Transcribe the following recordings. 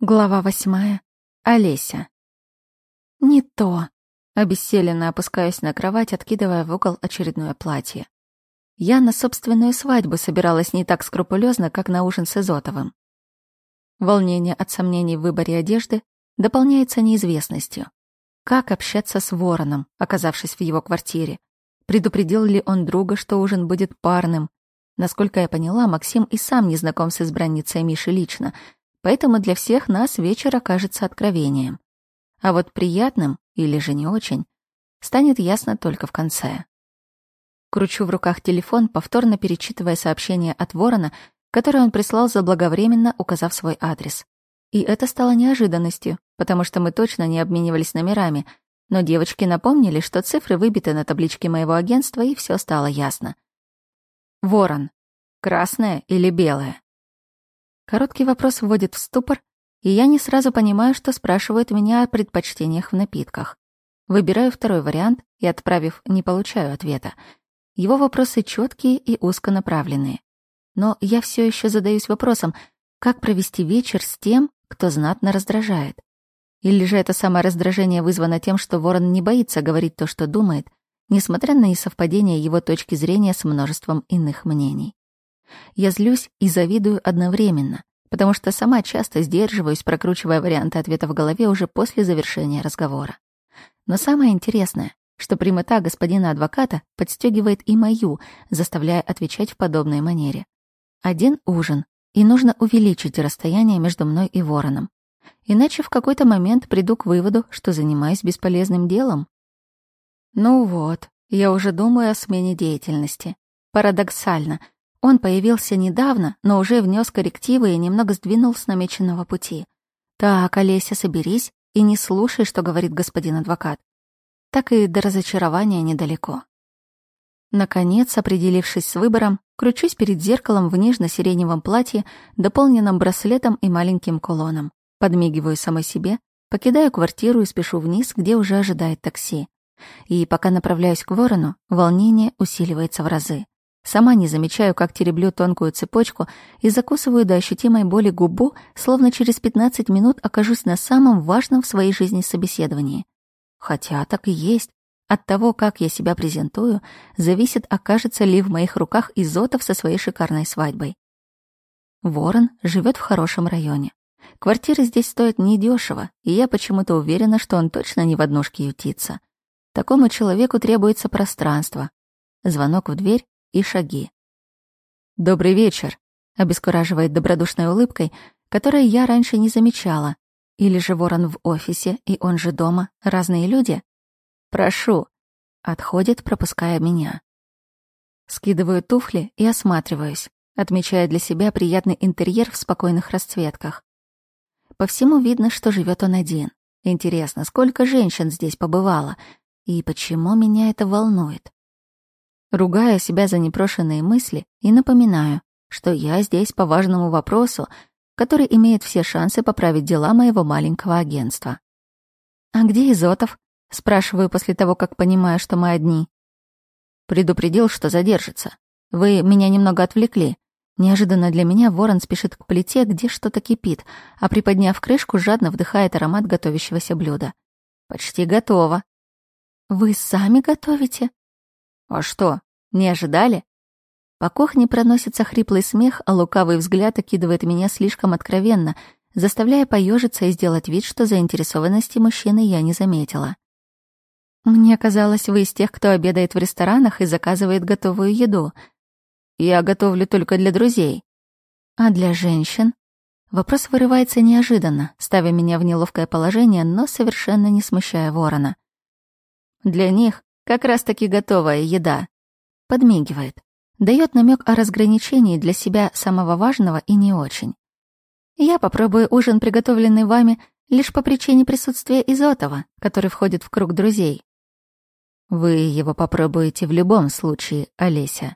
Глава восьмая. Олеся. Не то. Обессиленно опускаюсь на кровать, откидывая в угол очередное платье. Я на собственную свадьбу собиралась не так скрупулезно, как на ужин с Изотовым. Волнение от сомнений в выборе одежды дополняется неизвестностью. Как общаться с Вороном, оказавшись в его квартире? Предупредил ли он друга, что ужин будет парным? Насколько я поняла, Максим и сам не знаком с избранницей Миши лично — поэтому для всех нас вечер окажется откровением. А вот приятным, или же не очень, станет ясно только в конце. Кручу в руках телефон, повторно перечитывая сообщение от Ворона, которое он прислал заблаговременно, указав свой адрес. И это стало неожиданностью, потому что мы точно не обменивались номерами, но девочки напомнили, что цифры выбиты на табличке моего агентства, и все стало ясно. Ворон. Красное или белое? Короткий вопрос вводит в ступор, и я не сразу понимаю, что спрашивают меня о предпочтениях в напитках. Выбираю второй вариант и, отправив, не получаю ответа. Его вопросы четкие и узконаправленные. Но я все еще задаюсь вопросом, как провести вечер с тем, кто знатно раздражает. Или же это самое раздражение вызвано тем, что Ворон не боится говорить то, что думает, несмотря на несовпадение его точки зрения с множеством иных мнений. Я злюсь и завидую одновременно, потому что сама часто сдерживаюсь, прокручивая варианты ответа в голове уже после завершения разговора. Но самое интересное, что прямота господина адвоката подстегивает и мою, заставляя отвечать в подобной манере. Один ужин, и нужно увеличить расстояние между мной и вороном. Иначе в какой-то момент приду к выводу, что занимаюсь бесполезным делом. Ну вот, я уже думаю о смене деятельности. Парадоксально — он появился недавно, но уже внес коррективы и немного сдвинул с намеченного пути. «Так, Олеся, соберись и не слушай, что говорит господин адвокат. Так и до разочарования недалеко». Наконец, определившись с выбором, кручусь перед зеркалом в нежно-сиреневом платье, дополненном браслетом и маленьким кулоном. Подмигиваю самой себе, покидаю квартиру и спешу вниз, где уже ожидает такси. И пока направляюсь к ворону, волнение усиливается в разы. Сама не замечаю, как тереблю тонкую цепочку и закусываю до ощутимой боли губу, словно через 15 минут окажусь на самом важном в своей жизни собеседовании. Хотя так и есть. От того, как я себя презентую, зависит, окажется ли в моих руках Изотов со своей шикарной свадьбой. Ворон живет в хорошем районе. Квартиры здесь стоят недешево, и я почему-то уверена, что он точно не в однушке ютится. Такому человеку требуется пространство. Звонок в дверь, и шаги. «Добрый вечер», — обескураживает добродушной улыбкой, которой я раньше не замечала. Или же ворон в офисе, и он же дома, разные люди? «Прошу», — отходит, пропуская меня. Скидываю туфли и осматриваюсь, отмечая для себя приятный интерьер в спокойных расцветках. По всему видно, что живет он один. Интересно, сколько женщин здесь побывало, и почему меня это волнует? Ругая себя за непрошенные мысли и напоминаю, что я здесь по важному вопросу, который имеет все шансы поправить дела моего маленького агентства. «А где Изотов?» — спрашиваю после того, как понимаю, что мы одни. Предупредил, что задержится. Вы меня немного отвлекли. Неожиданно для меня ворон спешит к плите, где что-то кипит, а приподняв крышку, жадно вдыхает аромат готовящегося блюда. Почти готово. «Вы сами готовите?» «А что, не ожидали?» По кухне проносится хриплый смех, а лукавый взгляд окидывает меня слишком откровенно, заставляя поежиться и сделать вид, что заинтересованности мужчины я не заметила. «Мне казалось, вы из тех, кто обедает в ресторанах и заказывает готовую еду. Я готовлю только для друзей. А для женщин?» Вопрос вырывается неожиданно, ставя меня в неловкое положение, но совершенно не смущая ворона. Для них как раз-таки готовая еда. Подмигивает. Дает намек о разграничении для себя самого важного и не очень. Я попробую ужин, приготовленный вами, лишь по причине присутствия Изотова, который входит в круг друзей. Вы его попробуете в любом случае, Олеся.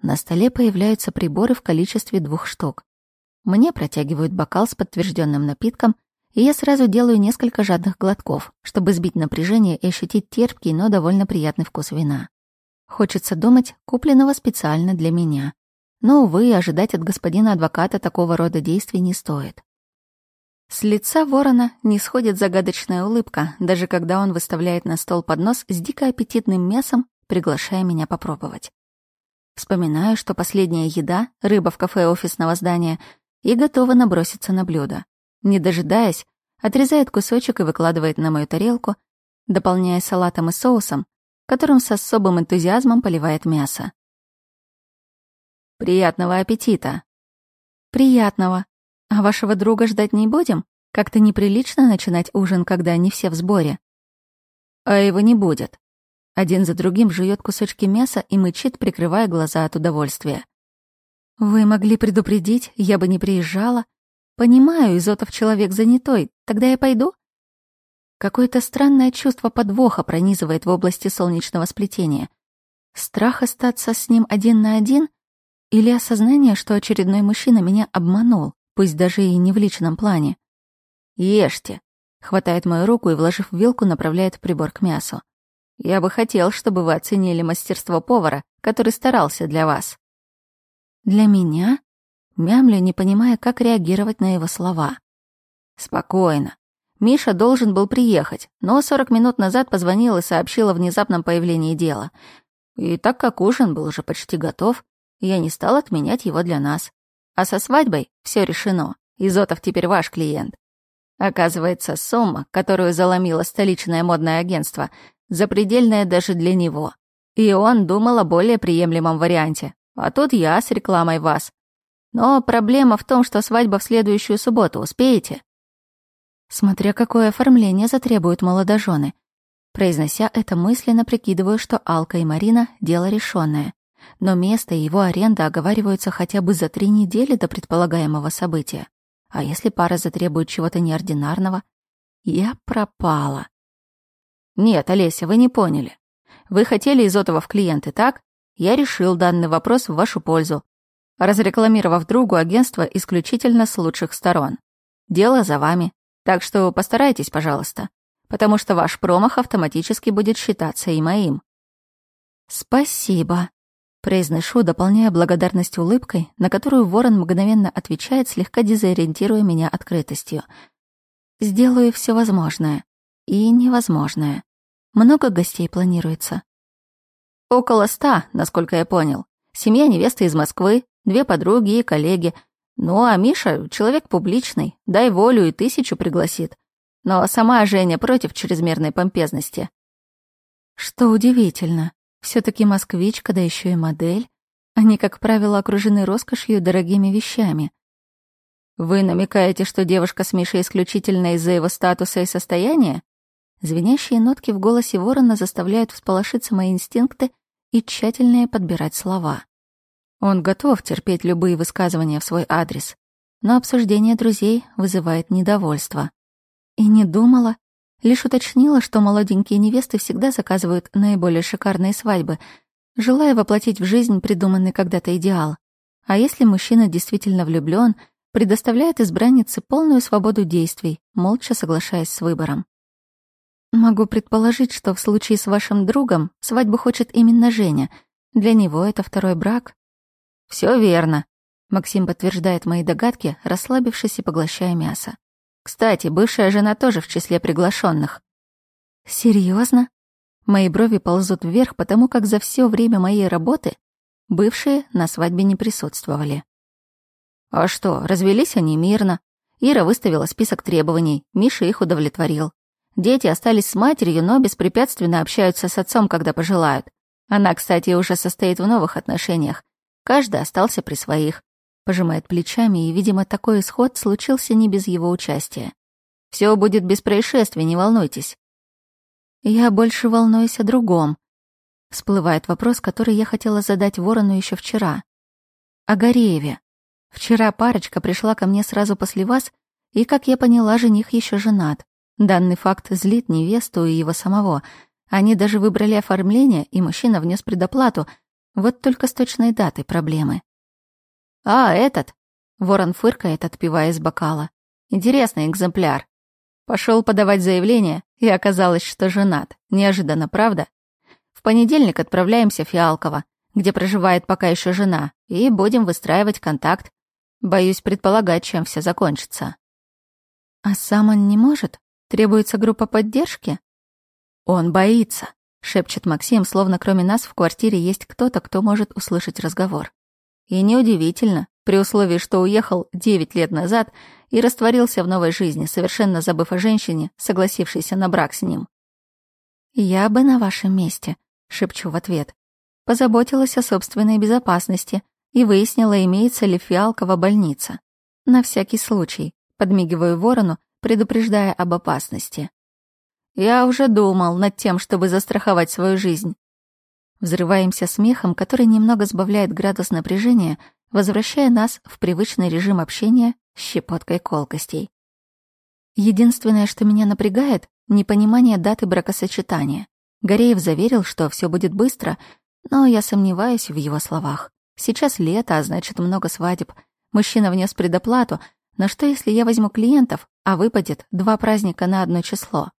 На столе появляются приборы в количестве двух штук. Мне протягивают бокал с подтвержденным напитком, и я сразу делаю несколько жадных глотков, чтобы сбить напряжение и ощутить терпкий, но довольно приятный вкус вина. Хочется думать, купленного специально для меня. Но, увы, ожидать от господина адвоката такого рода действий не стоит. С лица ворона не сходит загадочная улыбка, даже когда он выставляет на стол поднос с дико аппетитным мясом, приглашая меня попробовать. Вспоминаю, что последняя еда, рыба в кафе офисного здания, и готова наброситься на блюдо. Не дожидаясь, отрезает кусочек и выкладывает на мою тарелку, дополняя салатом и соусом, которым с особым энтузиазмом поливает мясо. «Приятного аппетита!» «Приятного!» А вашего друга ждать не будем? Как-то неприлично начинать ужин, когда они все в сборе. А его не будет. Один за другим жует кусочки мяса и мычит, прикрывая глаза от удовольствия. Вы могли предупредить, я бы не приезжала. Понимаю, Изотов человек занятой, тогда я пойду? Какое-то странное чувство подвоха пронизывает в области солнечного сплетения. Страх остаться с ним один на один или осознание, что очередной мужчина меня обманул пусть даже и не в личном плане. «Ешьте», — хватает мою руку и, вложив вилку, направляет прибор к мясу. «Я бы хотел, чтобы вы оценили мастерство повара, который старался для вас». «Для меня?» Мямля, не понимая, как реагировать на его слова. «Спокойно. Миша должен был приехать, но 40 минут назад позвонил и сообщил о внезапном появлении дела. И так как ужин был уже почти готов, я не стал отменять его для нас. А со свадьбой все решено. Изотов теперь ваш клиент. Оказывается, сумма, которую заломило столичное модное агентство, запредельная даже для него. И он думал о более приемлемом варианте. А тут я с рекламой вас. Но проблема в том, что свадьба в следующую субботу. Успеете? Смотря какое оформление затребуют молодожены. Произнося это мысленно, прикидываю, что Алка и Марина — дело решенное но место и его аренда оговариваются хотя бы за три недели до предполагаемого события. А если пара затребует чего-то неординарного? Я пропала. Нет, Олеся, вы не поняли. Вы хотели Изотова в клиенты, так? Я решил данный вопрос в вашу пользу, разрекламировав другу агентство исключительно с лучших сторон. Дело за вами, так что постарайтесь, пожалуйста, потому что ваш промах автоматически будет считаться и моим. Спасибо, Произношу, дополняя благодарность улыбкой, на которую ворон мгновенно отвечает, слегка дезориентируя меня открытостью. «Сделаю все возможное. И невозможное. Много гостей планируется?» «Около ста, насколько я понял. Семья невесты из Москвы, две подруги и коллеги. Ну, а Миша — человек публичный, дай волю и тысячу пригласит. Но сама Женя против чрезмерной помпезности». «Что удивительно все таки москвичка, да еще и модель. Они, как правило, окружены роскошью и дорогими вещами. Вы намекаете, что девушка с Мишей исключительно из-за его статуса и состояния? Звенящие нотки в голосе ворона заставляют всполошиться мои инстинкты и тщательнее подбирать слова. Он готов терпеть любые высказывания в свой адрес, но обсуждение друзей вызывает недовольство. И не думала, Лишь уточнила, что молоденькие невесты всегда заказывают наиболее шикарные свадьбы, желая воплотить в жизнь придуманный когда-то идеал. А если мужчина действительно влюблён, предоставляет избраннице полную свободу действий, молча соглашаясь с выбором. Могу предположить, что в случае с вашим другом свадьбу хочет именно Женя. Для него это второй брак. Все верно. Максим подтверждает мои догадки, расслабившись и поглощая мясо. Кстати, бывшая жена тоже в числе приглашенных. Серьезно? Мои брови ползут вверх, потому как за все время моей работы бывшие на свадьбе не присутствовали. А что, развелись они мирно. Ира выставила список требований, Миша их удовлетворил. Дети остались с матерью, но беспрепятственно общаются с отцом, когда пожелают. Она, кстати, уже состоит в новых отношениях. Каждый остался при своих пожимает плечами, и, видимо, такой исход случился не без его участия. Все будет без происшествий, не волнуйтесь. Я больше волнуюсь о другом. Всплывает вопрос, который я хотела задать Ворону еще вчера. О Горееве. Вчера парочка пришла ко мне сразу после вас, и, как я поняла, жених еще женат. Данный факт злит невесту и его самого. Они даже выбрали оформление, и мужчина внес предоплату. Вот только с точной датой проблемы. «А, этот?» Ворон фыркает, отпивая из бокала. «Интересный экземпляр. Пошел подавать заявление, и оказалось, что женат. Неожиданно, правда? В понедельник отправляемся в Фиалково, где проживает пока еще жена, и будем выстраивать контакт. Боюсь предполагать, чем все закончится». А сам он не может? Требуется группа поддержки? Он боится, шепчет Максим, словно кроме нас в квартире есть кто-то, кто может услышать разговор. И неудивительно, при условии, что уехал 9 лет назад и растворился в новой жизни, совершенно забыв о женщине, согласившейся на брак с ним. «Я бы на вашем месте», — шепчу в ответ. Позаботилась о собственной безопасности и выяснила, имеется ли фиалкова больница. На всякий случай, подмигиваю ворону, предупреждая об опасности. Я уже думал над тем, чтобы застраховать свою жизнь. Взрываемся смехом, который немного сбавляет градус напряжения, возвращая нас в привычный режим общения с щепоткой колкостей. Единственное, что меня напрягает, непонимание даты бракосочетания. Гореев заверил, что все будет быстро, но я сомневаюсь в его словах. Сейчас лето, а значит много свадеб. Мужчина внес предоплату, но что если я возьму клиентов, а выпадет два праздника на одно число?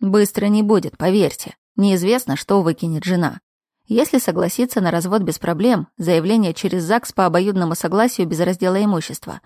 Быстро не будет, поверьте. Неизвестно, что выкинет жена. Если согласиться на развод без проблем, заявление через ЗАГС по обоюдному согласию без раздела имущества.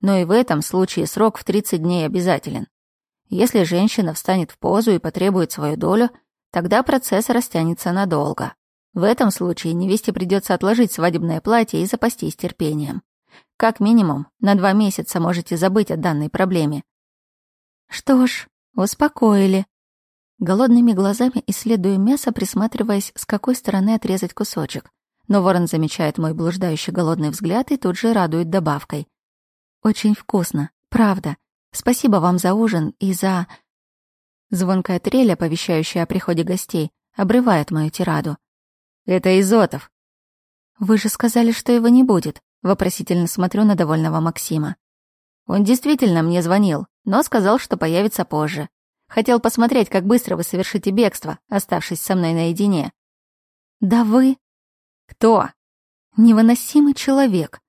Но и в этом случае срок в 30 дней обязателен. Если женщина встанет в позу и потребует свою долю, тогда процесс растянется надолго. В этом случае невесте придется отложить свадебное платье и запастись терпением. Как минимум, на два месяца можете забыть о данной проблеме. Что ж, успокоили. Голодными глазами исследую мясо, присматриваясь, с какой стороны отрезать кусочек. Но ворон замечает мой блуждающий голодный взгляд и тут же радует добавкой. «Очень вкусно, правда. Спасибо вам за ужин и за...» Звонкая трель, оповещающая о приходе гостей, обрывает мою тираду. «Это Изотов». «Вы же сказали, что его не будет», — вопросительно смотрю на довольного Максима. «Он действительно мне звонил, но сказал, что появится позже. Хотел посмотреть, как быстро вы совершите бегство, оставшись со мной наедине». «Да вы...» «Кто?» «Невыносимый человек».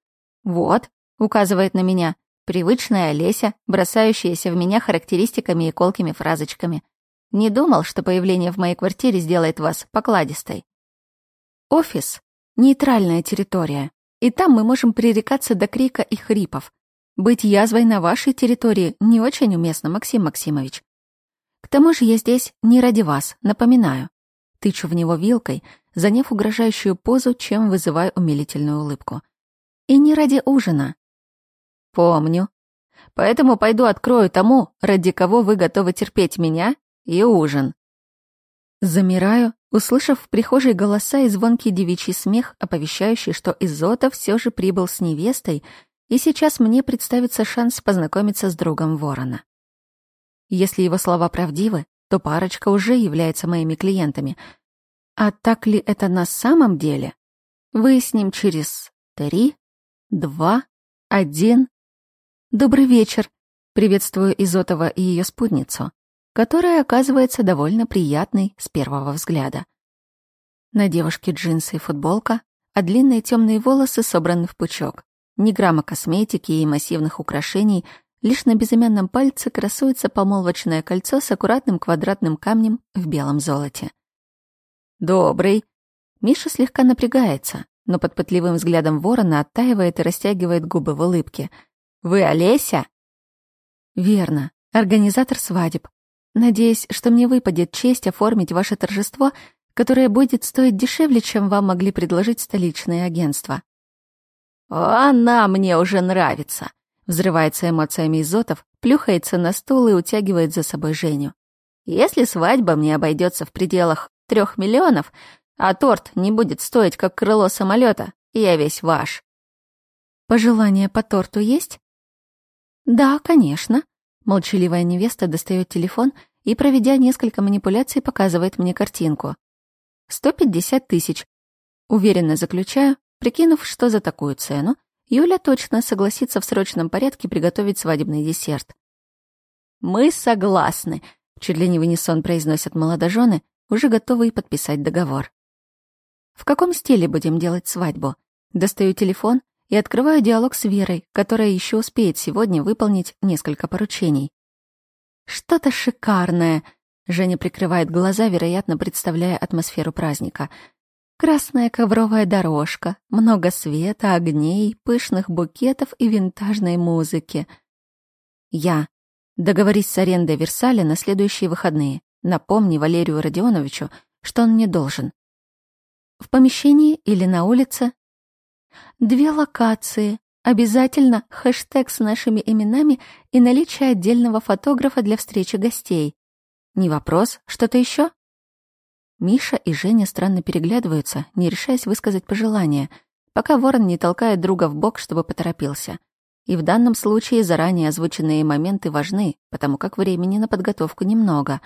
«Вот», — указывает на меня, Привычная Олеся, бросающаяся в меня характеристиками и колкими фразочками. Не думал, что появление в моей квартире сделает вас покладистой. Офис — нейтральная территория, и там мы можем пререкаться до крика и хрипов. Быть язвой на вашей территории не очень уместно, Максим Максимович. К тому же я здесь не ради вас, напоминаю. Тычу в него вилкой, заняв угрожающую позу, чем вызываю умилительную улыбку. И не ради ужина, Помню. Поэтому пойду открою тому, ради кого вы готовы терпеть меня, и ужин. Замираю, услышав в прихожей голоса и звонкий девичий смех, оповещающий, что Изота все же прибыл с невестой, и сейчас мне представится шанс познакомиться с другом Ворона. Если его слова правдивы, то парочка уже является моими клиентами. А так ли это на самом деле? Выясним через три, два, один. «Добрый вечер!» — приветствую Изотова и ее спутницу, которая оказывается довольно приятной с первого взгляда. На девушке джинсы и футболка, а длинные темные волосы собраны в пучок. Ни грамма косметики и массивных украшений, лишь на безымянном пальце красуется помолвочное кольцо с аккуратным квадратным камнем в белом золоте. «Добрый!» Миша слегка напрягается, но под пытливым взглядом ворона оттаивает и растягивает губы в улыбке — вы Олеся?» «Верно. Организатор свадеб. Надеюсь, что мне выпадет честь оформить ваше торжество, которое будет стоить дешевле, чем вам могли предложить столичные агентства». «Она мне уже нравится», — взрывается эмоциями Изотов, плюхается на стул и утягивает за собой Женю. «Если свадьба мне обойдется в пределах трех миллионов, а торт не будет стоить, как крыло самолета, я весь ваш». «Пожелания по торту есть?» «Да, конечно». Молчаливая невеста достает телефон и, проведя несколько манипуляций, показывает мне картинку. «Сто пятьдесят тысяч». Уверенно заключаю, прикинув, что за такую цену, Юля точно согласится в срочном порядке приготовить свадебный десерт. «Мы согласны», — чуть ли не в унисон произносят молодожены, уже готовые подписать договор. «В каком стиле будем делать свадьбу?» Достаю телефон и открываю диалог с Верой, которая еще успеет сегодня выполнить несколько поручений. «Что-то шикарное!» Женя прикрывает глаза, вероятно, представляя атмосферу праздника. Красная ковровая дорожка, много света, огней, пышных букетов и винтажной музыки. Я. Договорись с арендой Версаля на следующие выходные. Напомни Валерию Родионовичу, что он не должен. В помещении или на улице? Две локации. Обязательно хэштег с нашими именами и наличие отдельного фотографа для встречи гостей. Не вопрос, что-то еще? Миша и Женя странно переглядываются, не решаясь высказать пожелания, пока ворон не толкает друга в бок, чтобы поторопился. И в данном случае заранее озвученные моменты важны, потому как времени на подготовку немного.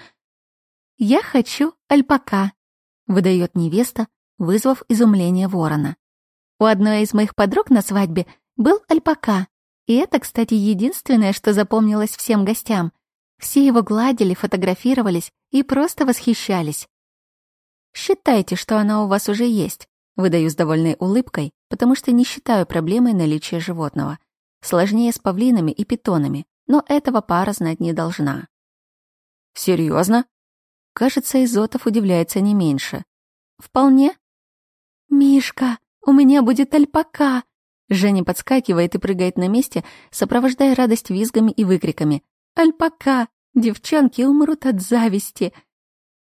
«Я хочу альпака», — выдает невеста, вызвав изумление ворона. «У одной из моих подруг на свадьбе был альпака, и это, кстати, единственное, что запомнилось всем гостям. Все его гладили, фотографировались и просто восхищались. Считайте, что она у вас уже есть. Выдаю с довольной улыбкой, потому что не считаю проблемой наличие животного. Сложнее с павлинами и питонами, но этого пара знать не должна. Серьезно? Кажется, Изотов удивляется не меньше. Вполне. Мишка, у меня будет альпака. Женя подскакивает и прыгает на месте, сопровождая радость визгами и выкриками. Альпака! Девчонки умрут от зависти.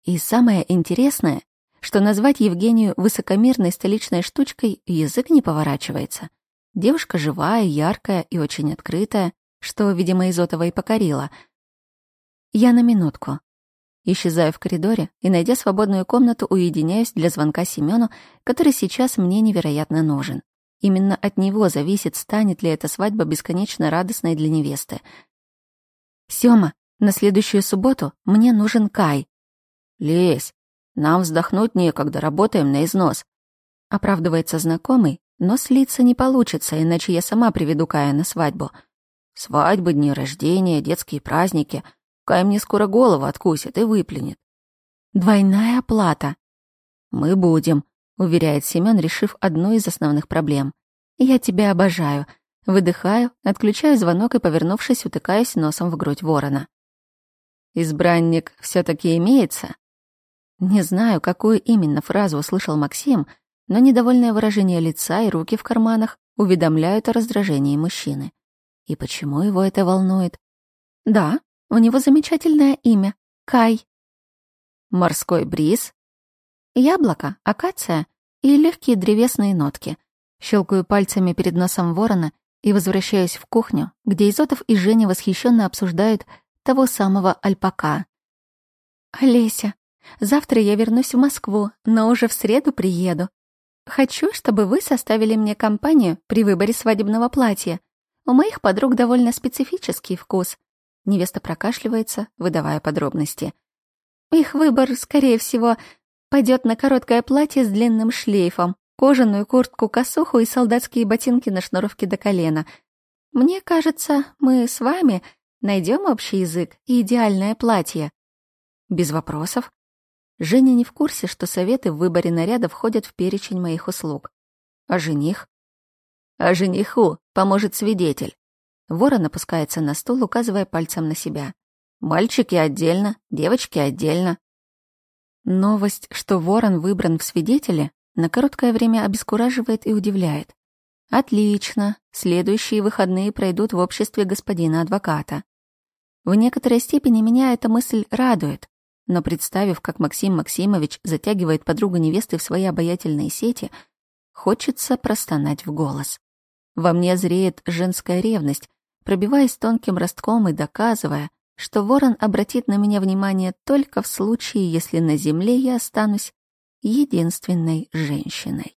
И самое интересное, что назвать Евгению высокомерной столичной штучкой язык не поворачивается. Девушка живая, яркая и очень открытая, что, видимо, Изотова и покорила. Я на минутку. Исчезаю в коридоре и, найдя свободную комнату, уединяюсь для звонка Семену, который сейчас мне невероятно нужен. Именно от него зависит, станет ли эта свадьба бесконечно радостной для невесты. «Сёма, на следующую субботу мне нужен Кай». «Лезь, нам вздохнуть некогда, работаем на износ», — оправдывается знакомый, но слиться не получится, иначе я сама приведу Кая на свадьбу. Свадьбы, дни рождения, детские праздники. Кай мне скоро голову откусит и выплюнет. Двойная оплата. Мы будем, уверяет Семён, решив одну из основных проблем. Я тебя обожаю. Выдыхаю, отключаю звонок и, повернувшись, утыкаюсь носом в грудь ворона. Избранник все таки имеется? Не знаю, какую именно фразу услышал Максим, но недовольное выражение лица и руки в карманах уведомляют о раздражении мужчины. И почему его это волнует? Да, у него замечательное имя — Кай. Морской бриз? Яблоко, акация и легкие древесные нотки. Щелкаю пальцами перед носом ворона и возвращаюсь в кухню, где Изотов и Женя восхищенно обсуждают того самого альпака. «Олеся, завтра я вернусь в Москву, но уже в среду приеду. Хочу, чтобы вы составили мне компанию при выборе свадебного платья. У моих подруг довольно специфический вкус. Невеста прокашливается, выдавая подробности. Их выбор, скорее всего, пойдет на короткое платье с длинным шлейфом, кожаную куртку-косуху и солдатские ботинки на шнуровке до колена. Мне кажется, мы с вами найдем общий язык и идеальное платье. Без вопросов. Женя не в курсе, что советы в выборе наряда входят в перечень моих услуг. А жених? А жениху поможет свидетель. Ворон опускается на стул, указывая пальцем на себя. Мальчики отдельно, девочки отдельно. Новость, что Ворон выбран в свидетели, на короткое время обескураживает и удивляет. Отлично, следующие выходные пройдут в обществе господина адвоката. В некоторой степени меня эта мысль радует но представив, как Максим Максимович затягивает подругу невесты в свои обаятельные сети, хочется простонать в голос. Во мне зреет женская ревность, пробиваясь тонким ростком и доказывая, что ворон обратит на меня внимание только в случае, если на земле я останусь единственной женщиной.